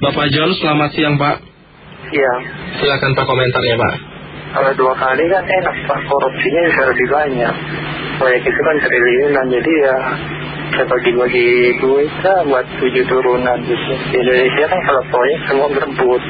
Bapak John, selamat siang Pak. Iya. Silakan Pak komentarnya Pak. Kalau dua kali kan enak Pak, korupsinya bisa lebih banyak. Proyek itu kan triliunan, jadi ya saya bagi-bagi duit lah buat tujuh turunan gitu. Di Indonesia kan kalau proyek semua berebut.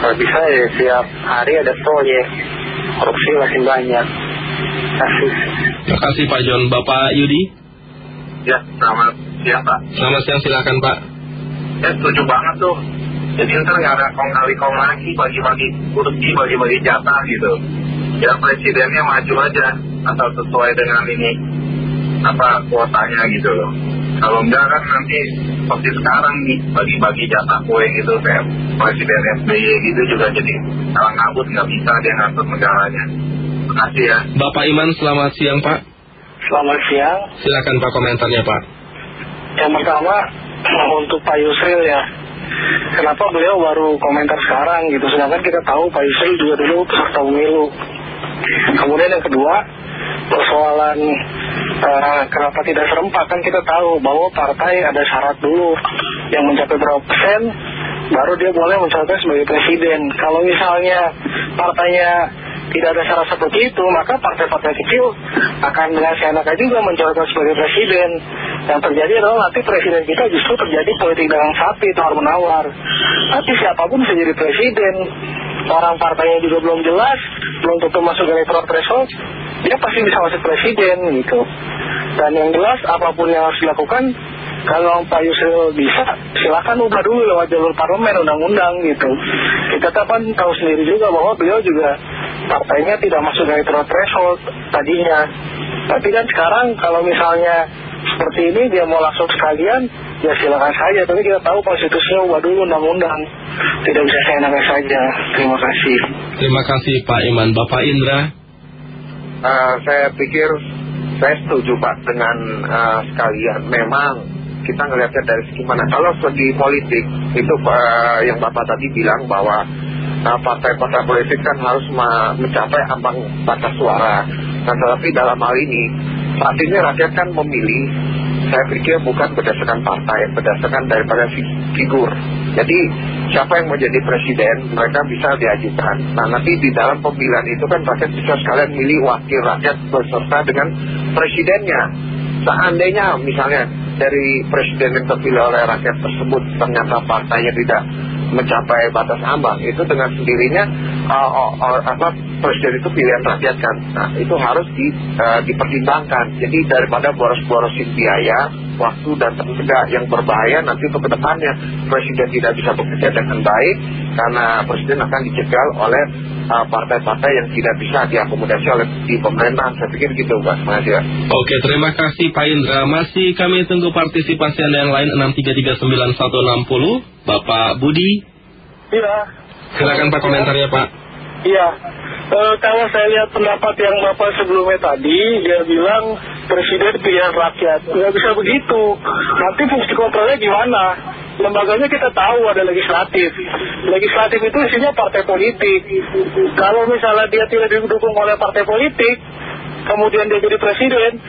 Kalau bisa ya tiap hari ada proyek. Korupsi makin banyak. Kasih. Terima kasih Pak John. Bapak Yudi, Ya, selamat siang Pak. selamat siang silakan Pak. Ya setuju banget tuh. Jadi ntar nggak ada kong kali kong lagi bagi-bagi kursi, bagi-bagi jatah gitu. Ya presidennya maju aja asal sesuai dengan ini apa kuotanya gitu loh. Kalau enggak kan nanti seperti sekarang nih bagi-bagi jatah kue gitu kayak presiden SBY gitu juga jadi kalang kabut nggak bisa dia ngatur negaranya. Terima kasih ya. Bapak Iman, selamat siang Pak. Selamat siang. Silakan Pak komentarnya Pak. Yang pertama untuk Pak Yusril ya. Kenapa beliau baru komentar sekarang gitu? Sedangkan kita tahu Pak Yusril juga dulu peserta pemilu. Kemudian yang kedua Persoalan eh, Kenapa tidak serempak? Kan kita tahu bahwa partai ada syarat dulu. Yang mencapai berapa persen Baru dia boleh mencalonkan sebagai presiden. Kalau misalnya partainya tidak ada syarat seperti itu, maka partai-partai kecil akan dengan seenaknya juga mencalonkan sebagai presiden. Yang terjadi adalah nanti presiden kita justru terjadi politik dagang sapi, tawar-menawar. Tapi siapa pun bisa jadi presiden. Orang partainya juga belum jelas, belum tentu masuk electoral threshold, dia pasti bisa masuk presiden gitu. Dan yang jelas apa pun yang harus dilakukan, kalau Pak Yusril bisa, silakan ubah dulu lewat jalur parlemen, undang-undang gitu. Kita kan tahu sendiri juga bahwa beliau juga partainya tidak masuk electoral threshold tadinya. Tapi kan sekarang kalau misalnya seperti ini dia mau langsung sekalian, ya silakan saja. Tapi kita tahu konstitusinya ubah dulu undang-undang. Tidak bisa seenaknya saja. Terima kasih. Terima kasih Pak Iman. Bapak Indra, Eh, saya pikir saya setuju Pak dengan eh, sekalian memang kita ngelihatnya dari segi mana kalau segi politik itu eh, yang Bapak tadi bilang bahwa partai-partai politik kan harus mencapai ambang batas suara. Nah tetapi dalam hal ini saat ini rakyat kan memilih saya pikir bukan berdasarkan partai berdasarkan daripada fi- figur. Jadi siapa yang mau jadi presiden mereka bisa diajukan. Nah nanti di dalam pemilihan itu kan rakyat bisa sekalian milih wakil rakyat beserta dengan presidennya. Seandainya misalnya dari presiden yang terpilih oleh rakyat tersebut ternyata partainya tidak mencapai batas ambang. Itu dengan sendirinya uh, uh, uh, apa presiden itu pilihan rakyat kan. Nah itu harus di, uh, dipertimbangkan. Jadi daripada boros-borosin biaya waktu dan tenaga yang berbahaya nanti untuk ke depannya presiden tidak bisa bekerja dengan baik karena presiden akan dicegal oleh uh, partai-partai yang tidak bisa diakomodasi oleh di pemerintahan saya pikir gitu kasih ya. Oke, terima kasih Pak Indra. Masih kami tunggu partisipasi Anda yang lain 6339160. Bapak Budi, Iya. silakan Pak komentarnya Pak. Iya, Eh, kalau saya lihat pendapat yang Bapak sebelumnya tadi, dia bilang presiden pilihan rakyat. Nggak bisa begitu. Nanti fungsi kontrolnya gimana? Lembaganya kita tahu ada legislatif. Legislatif itu isinya partai politik. Kalau misalnya dia tidak didukung oleh partai politik, kemudian dia jadi presiden,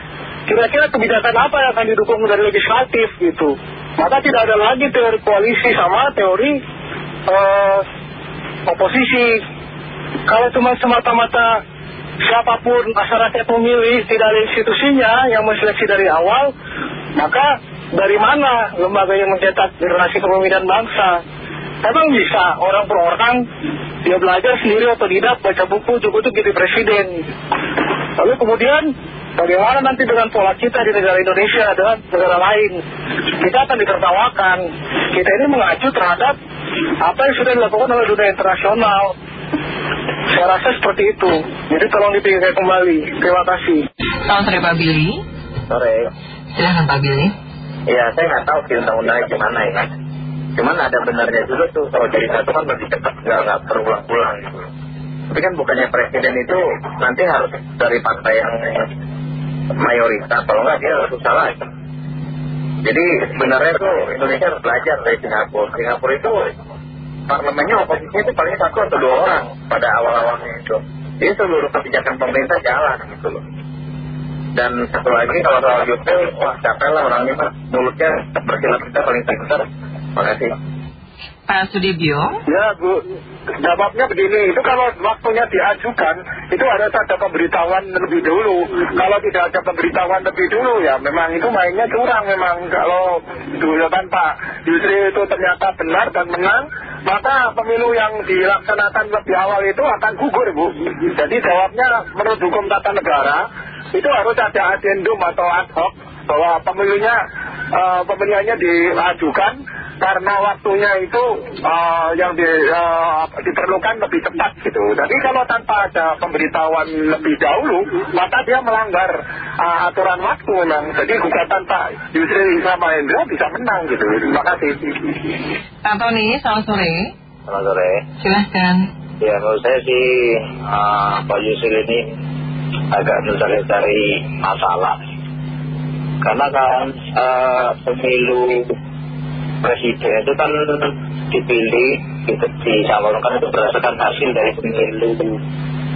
kira-kira kebijakan apa yang akan didukung dari legislatif gitu. Maka tidak ada lagi teori koalisi sama teori eh, oposisi. Kalau cuma semata-mata siapa pun masyarakat memilih tidak ada institusinya yang menseleksi dari awal, maka dari mana lembaga yang mencetak generasi kepemimpinan bangsa? Emang bisa orang per orang dia belajar sendiri atau tidak baca buku cukup untuk jadi presiden. Lalu kemudian bagaimana nanti dengan pola kita di negara Indonesia dengan negara lain? Kita akan ditertawakan. Kita ini mengacu terhadap apa yang sudah dilakukan oleh dunia internasional. Saya rasa seperti itu. Jadi tolong dipikirkan kembali. Terima kasih. Selamat sore Pak Billy. Sore Silahkan Pak Billy. Ya saya nggak tahu sih undang-undangnya gimana ya Cuman ada benarnya juga tuh Kalau jadi satu kan lebih cepat nggak, nggak berulang-ulang gitu Tapi kan bukannya presiden itu Nanti harus dari partai yang mayoritas Kalau nggak dia harus salah Jadi sebenarnya tuh Indonesia harus belajar dari Singapura Singapura itu Parlemennya oposisinya itu paling satu atau dua orang Pada awal-awalnya itu Jadi seluruh kebijakan pemerintah jalan gitu loh dan satu lagi kalau soal Yusril, wah capek lah orangnya mah mulutnya berkilat kita paling pintar. Terima kasih. Pak Sudibyo. Ya Bu, jawabnya begini, itu kalau waktunya diajukan, itu harus ada pemberitahuan lebih dulu. Kalau tidak ada pemberitahuan lebih dulu, ya memang itu mainnya curang memang. Kalau kan Pak Yusri itu ternyata benar dan menang, maka pemilu yang dilaksanakan lebih awal itu akan gugur Bu. Jadi jawabnya menurut hukum tata negara, itu harus ada adendum atau ad hoc bahwa pemilunya uh, pemilihannya diajukan karena waktunya itu uh, yang di, uh, diperlukan lebih cepat gitu. Jadi kalau tanpa ada pemberitahuan lebih dahulu, maka dia melanggar uh, aturan waktu memang. Jadi gugatan Pak Yusri sama Hendra bisa menang gitu. Terima kasih. Pak Tony, selamat sore. Selamat sore. Silahkan. Ya menurut saya sih uh, Pak Yusri ini agak mencari-cari masalah. Karena kan uh, pemilu presiden itu kan dipilih gitu, dicalonkan itu berdasarkan hasil dari pemilu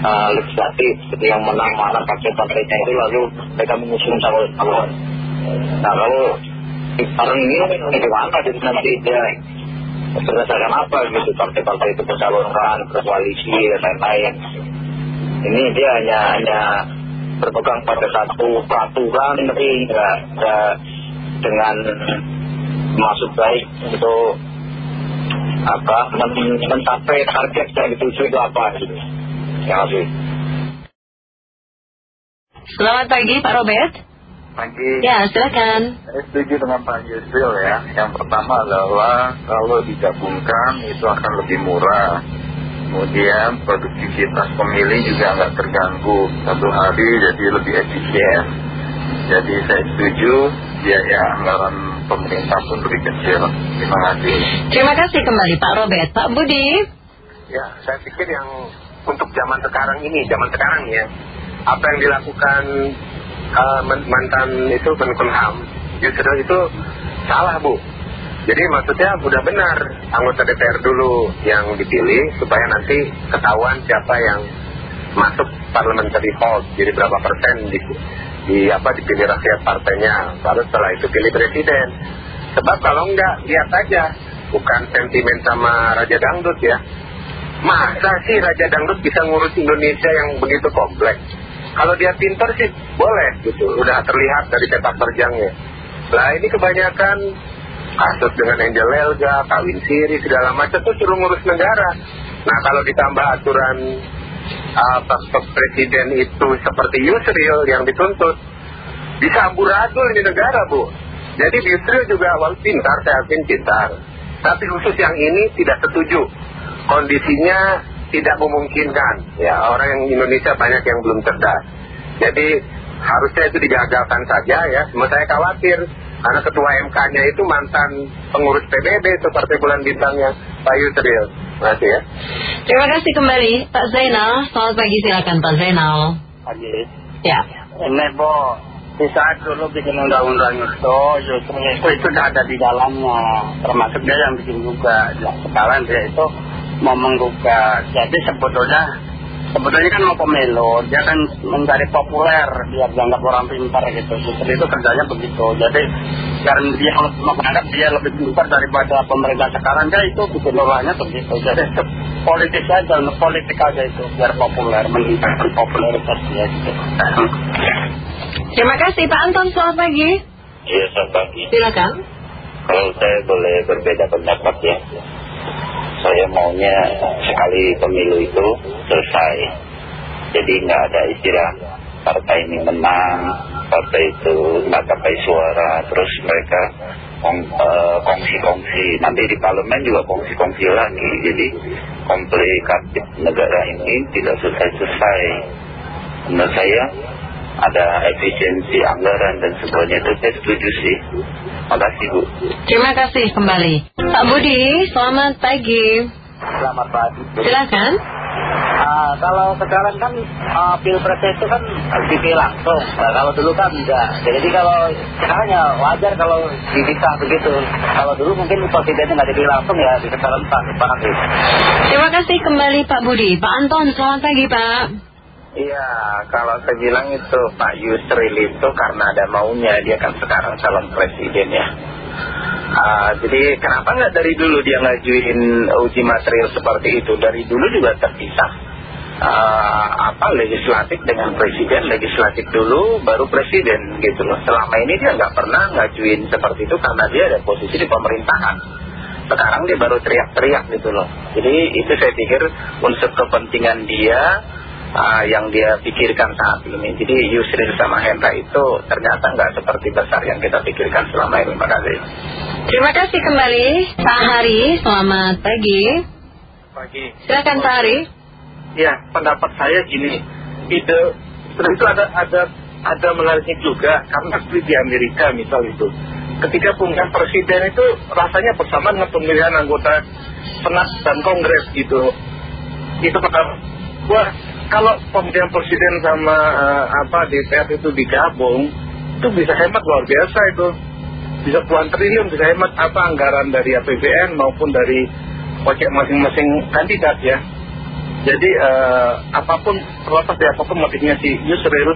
uh, legislatif. Yang menang mana partai-partainya itu lalu mereka mengusung calon-calon. Nah kalau sekarang ini bagaimana jadi nanti dia? Berdasarkan apa gitu partai-partai itu mencalonkan berkoalisi dan lain-lain. Ini dia hanya hanya berpegang pada satu peraturan tapi enggak dengan masuk baik untuk apa men mencapai target yang dituju itu apa gitu. Terima kasih. Selamat pagi Pak Robert. Pagi. Ya, silakan. Saya setuju dengan Pak Yusril ya. Yang pertama adalah kalau digabungkan itu akan lebih murah. Kemudian produktivitas pemilih juga nggak terganggu satu hari jadi lebih efisien. Jadi saya setuju biaya anggaran pemerintah pun lebih kecil. Terima kasih. Terima kasih kembali Pak Robert. Pak Budi. Ya, saya pikir yang untuk zaman sekarang ini, zaman sekarang ya, apa yang dilakukan uh, mantan itu Menkumham, justru itu salah Bu. Jadi maksudnya udah benar anggota DPR dulu yang dipilih supaya nanti ketahuan siapa yang masuk parliamentary vote, jadi berapa persen di, di apa dipilih rakyat partainya, lalu setelah itu pilih presiden. Sebab kalau enggak lihat aja, bukan sentimen sama Raja Dangdut ya. Masa sih Raja Dangdut bisa ngurus Indonesia yang begitu kompleks? Kalau dia pintar sih boleh gitu, udah terlihat dari sepak terjangnya. Lah ini kebanyakan kasus dengan Angel Elga, kawin siri, segala macam tuh suruh ngurus negara. Nah kalau ditambah aturan uh, presiden itu seperti Yusril yang dituntut, bisa amburadul di negara bu. Jadi Yusril juga walaupun pintar, saya yakin pintar. Tapi khusus yang ini tidak setuju. Kondisinya tidak memungkinkan. Ya orang yang Indonesia banyak yang belum cerdas. Jadi harusnya itu digagalkan saja ya. Cuma saya khawatir karena ketua MK-nya itu mantan pengurus PBB itu Partai Bulan Bintangnya Pak Yusril. Terima kasih ya. Terima kasih kembali Pak Zainal. Selamat pagi silakan Pak Zainal. Pagi. Ya. Ini Bo, di saat dulu bikin undang-undang itu, justru itu, itu sudah ada di dalamnya. Termasuk dia yang bikin juga. Ya, sekarang dia itu mau menggugat. Jadi sebetulnya sebetulnya kan mau pemilu, dia kan mencari populer biar dianggap orang pintar gitu. Justru itu kerjanya begitu. Jadi karena dia menganggap dia lebih pintar daripada pemerintah sekarang, dia itu orangnya begitu. Jadi politik aja, politik aja itu biar populer, meningkatkan popularitas dia gitu. Terima kasih Pak Anton. Selamat pagi. Iya, selamat pagi. Silakan. Kalau saya boleh berbeda pendapat ya. Saya maunya sekali pemilu itu selesai. Jadi nggak ada istilah partai ini menang, partai itu nggak dapat suara, terus mereka kongsi-kongsi. Nanti di parlemen juga kongsi-kongsi lagi. Jadi komplikatif negara ini tidak selesai-selesai. Menurut saya ada efisiensi anggaran dan sebagainya itu saya setuju sih. Terima kasih Bu. Terima kasih kembali. Pak Budi, selamat pagi. Selamat pagi. Silakan. Uh, kalau sekarang kan uh, pilpres itu kan dipilih langsung. Nah, kalau dulu kan enggak. Jadi kalau sekarang ya wajar kalau dipisah begitu. Kalau dulu mungkin presidennya nggak dipilih langsung ya di. Terima kasih. Terima kasih kembali Pak Budi. Pak Anton, selamat pagi Pak. Iya, kalau saya bilang itu Pak Yusril itu karena ada maunya dia kan sekarang calon presiden ya. Uh, jadi kenapa nggak dari dulu dia ngajuin uji material seperti itu? Dari dulu juga terpisah uh, apa legislatif dengan presiden, legislatif dulu baru presiden gitu loh. Selama ini dia nggak pernah ngajuin seperti itu karena dia ada posisi di pemerintahan. Sekarang dia baru teriak-teriak gitu loh. Jadi itu saya pikir unsur kepentingan dia uh, yang dia pikirkan saat ini. Jadi Yusril sama Hendra itu ternyata nggak seperti besar yang kita pikirkan selama ini. Terima kasih. Terima kasih kembali Pak Hari. Selamat pagi. Pagi. Silakan Pak Hari. Ya, pendapat saya gini. Ide itu ada ada ada menariknya juga karena seperti di Amerika misal itu. Ketika pemilihan presiden itu rasanya bersama dengan pemilihan anggota senat dan kongres gitu. Itu pertama. Wah, kalau pemilihan presiden sama uh, apa DPR itu digabung itu bisa hemat luar biasa itu. Bisa puluhan triliun bisa hemat apa anggaran dari APBN maupun dari pojok masing-masing kandidat ya. Jadi uh, apa pun terlepas dari apa pun motifnya si Yusril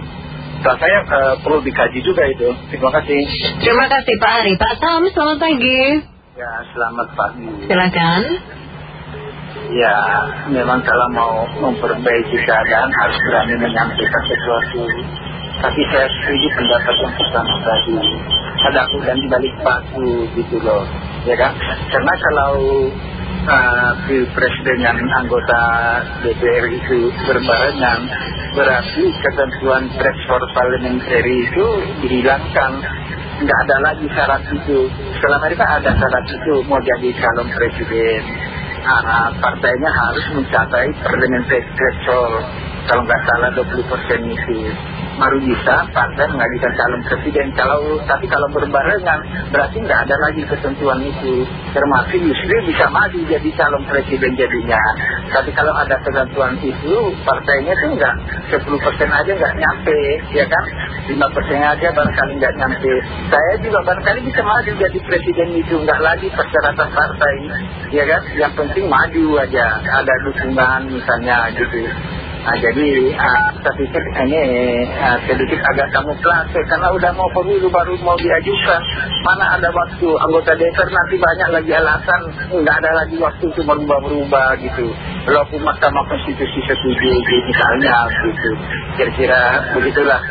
rasanya uh, perlu dikaji juga itu. Terima kasih. Terima kasih Pak Ari. Pak Sam selamat pagi. Ya selamat pagi. Silakan Ya, memang kalau mau memperbaiki keadaan harus berani menyampaikan sesuatu. Tapi saya setuju pendapat yang pertama tadi. Ada aku dan dibalik batu gitu loh. Ya kan? Karena kalau uh, pilpres dengan anggota DPR itu berbarengan, berarti ketentuan threshold parliamentary itu dihilangkan. Nggak ada lagi syarat itu. Selama kan ada syarat itu mau jadi calon presiden uh, partainya harus mencapai parliamentary threshold kalau nggak salah 20% itu baru bisa partai mengajukan calon presiden. Kalau tapi kalau berbarengan berarti nggak ada lagi ketentuan itu. Termasuk Yusril bisa maju jadi calon presiden jadinya. Tapi kalau ada ketentuan itu partainya tuh nggak 10% aja nggak nyampe ya kan? 5% aja barangkali nggak nyampe. Saya juga barangkali bisa maju jadi presiden itu nggak lagi persyaratan partai ya kan? Yang penting maju aja ada dukungan misalnya gitu Nah, jadi uh, saya pikir ini uh, sedikit agak kamuflase karena udah mau pemilu baru mau diajukan. Mana ada waktu anggota DPR nanti banyak lagi alasan nggak ada lagi waktu untuk berubah-berubah gitu. Walaupun Mahkamah Konstitusi setuju gitu, misalnya gitu. Kira-kira begitulah.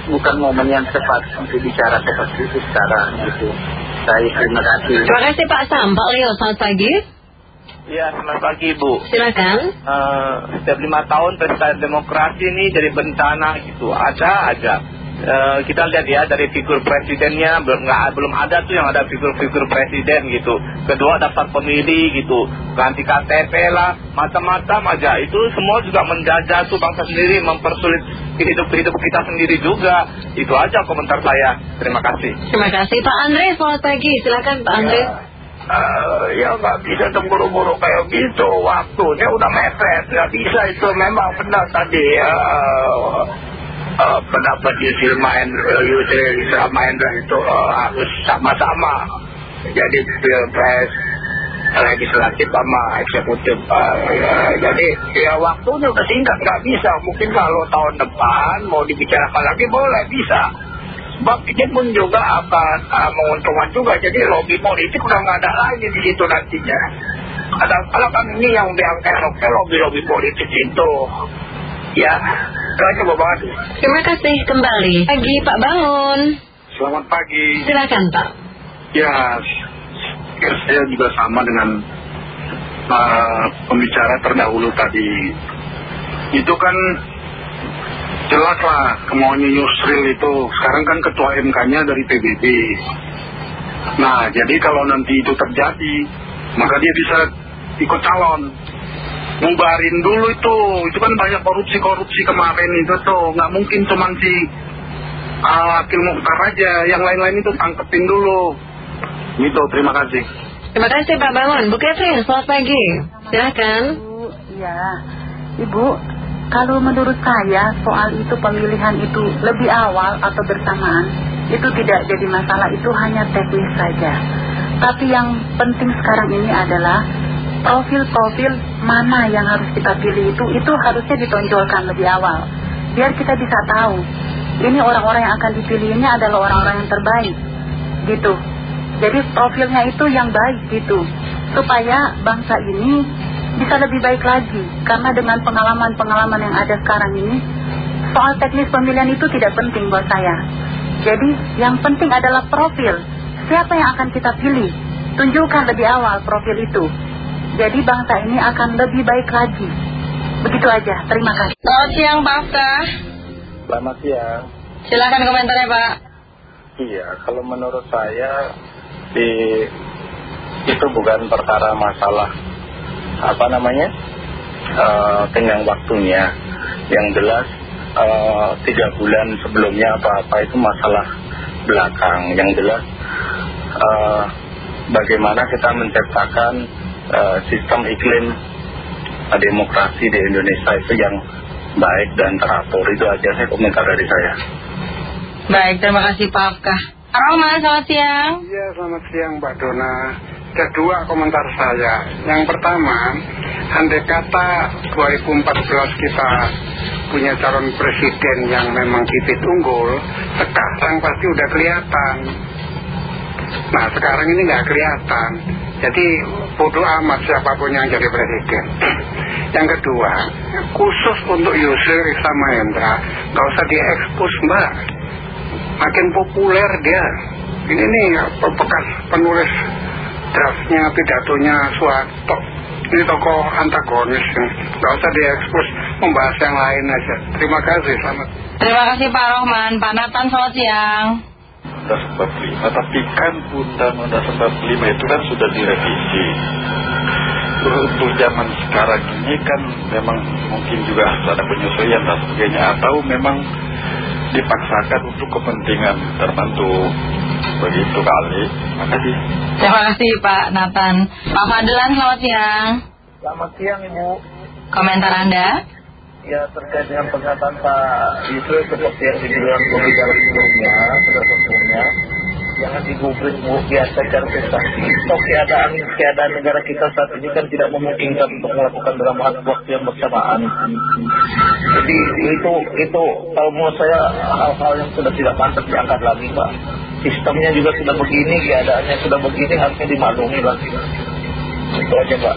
Bukan momen yang tepat untuk bicara seperti itu sekarang gitu. Saya terima kasih. Terima kasih Pak Sam. Pak Leo, selamat pagi. Ya, selamat pagi Bu. Silakan. Uh, setiap lima tahun pesta demokrasi ini jadi bencana gitu. Ada aja. Uh, kita lihat ya dari figur presidennya belum nggak belum ada tuh yang ada figur-figur presiden gitu. Kedua daftar pemilih gitu, ganti KTP lah, macam-macam aja. Itu semua juga menjajah tuh bangsa sendiri, mempersulit hidup hidup kita sendiri juga. Itu aja komentar saya. Terima kasih. Terima kasih Pak Andre. Selamat pagi. Silakan Pak Andre. Ya. Uh, ya nggak bisa terburu-buru kayak gitu. Waktunya udah mepet. Nggak bisa itu. Memang benar tadi uh, uh, pendapat Yusril main Yusril sama Hendra itu uh, harus sama-sama jadi pilpres legislatif sama eksekutif. Uh, ya, jadi ya waktunya udah singkat. Nggak bisa. Mungkin kalau tahun depan mau dibicarakan lagi boleh bisa ini pun juga akan uh, menguntungkan juga. Jadi lobby politik udah nggak ada lagi di situ nantinya. Ada kalau kan ini yang diangkat oke lobby-lobby politik itu. Ya itu Bapak Adi terima kasih kembali. Pagi Pak Bangun. Selamat pagi. Silakan Pak. Ya saya juga sama dengan uh, pembicara terdahulu tadi. Itu kan jelas lah kemauannya Yusril itu sekarang kan ketua MK-nya dari PBB nah jadi kalau nanti itu terjadi maka dia bisa ikut calon. Mubarin dulu itu. Itu kan banyak korupsi-korupsi kemarin itu tuh. Nggak mungkin cuma si uh, Akil Mukhtar aja. Yang lain-lain itu tangkepin dulu. Gitu terima kasih. Terima kasih Pak Bangun. Bu Catherine selamat pagi. Silakan. Bu ya Ibu kalau menurut saya soal itu pemilihan itu lebih awal atau bersamaan itu tidak jadi masalah itu hanya teknis saja. Tapi yang penting sekarang ini adalah profil-profil mana yang harus kita pilih itu itu harusnya ditonjolkan lebih awal. Biar kita bisa tahu ini orang-orang yang akan dipilih ini adalah orang-orang yang terbaik. Gitu. Jadi profilnya itu yang baik gitu. Supaya bangsa ini bisa lebih baik lagi. Karena dengan pengalaman-pengalaman yang ada sekarang ini, soal teknis pemilihan itu tidak penting buat saya. Jadi yang penting adalah profil. Siapa yang akan kita pilih? Tunjukkan lebih awal profil itu. Jadi bangsa ini akan lebih baik lagi. Begitu aja. Terima kasih. Selamat siang Pak. Selamat siang. Silakan komentarnya Pak. Iya, kalau menurut saya di itu bukan perkara masalah apa namanya uh, tenggang waktunya. Yang jelas uh, tiga bulan sebelumnya apa-apa itu masalah belakang. Yang jelas uh, bagaimana kita menciptakan uh, sistem iklim demokrasi di Indonesia itu yang baik dan teratur. Itu aja saya komentar dari saya. Baik, terima kasih Pak Afka. Roman, selamat siang. Iya, selamat siang Mbak Dona. Ada dua komentar saya. Yang pertama, andai kata 2014 kita punya calon presiden yang memang bibit unggul, sekarang pasti udah kelihatan. Nah, sekarang ini nggak kelihatan. Jadi bodoh amat siapa pun yang jadi presiden. Yang kedua, khusus untuk Yusril Issa Mahendra, nggak usah diekspos mbak. Makin populer dia. Ini nih bekas penulis draftnya, pidatonya Suwarto. Ini tokoh antagonis, nggak usah diekspos, membahas yang lain aja. Terima kasih, selamat. Terima kasih Pak Rohman. Pak Nathan, selamat siang. Undang 45 tapi kan Undang-Undang 45 itu kan sudah direvisi untuk zaman sekarang ini kan memang mungkin juga harus ada penyesuaian dan sebagainya atau memang dipaksakan untuk kepentingan tertentu. Begitu kali makasih terima kasih. Pak Nathan. Pak Fadlan selamat siang. Selamat siang Ibu. Komentar Anda? Ya terkait dengan pernyataan Pak Yusril seperti yang dibilang beberapa sebelumnya sebelumnya jangan digubris bu. Biasa secara prestasi toh keadaan keadaan negara kita saat ini kan tidak memungkinkan untuk melakukan dalam waktu yang bersamaan. Jadi itu itu kalau menurut saya hal-hal yang sudah tidak pantas diangkat lagi pak. Sistemnya juga sudah begini keadaannya sudah begini harusnya dimaklumi lah itu aja pak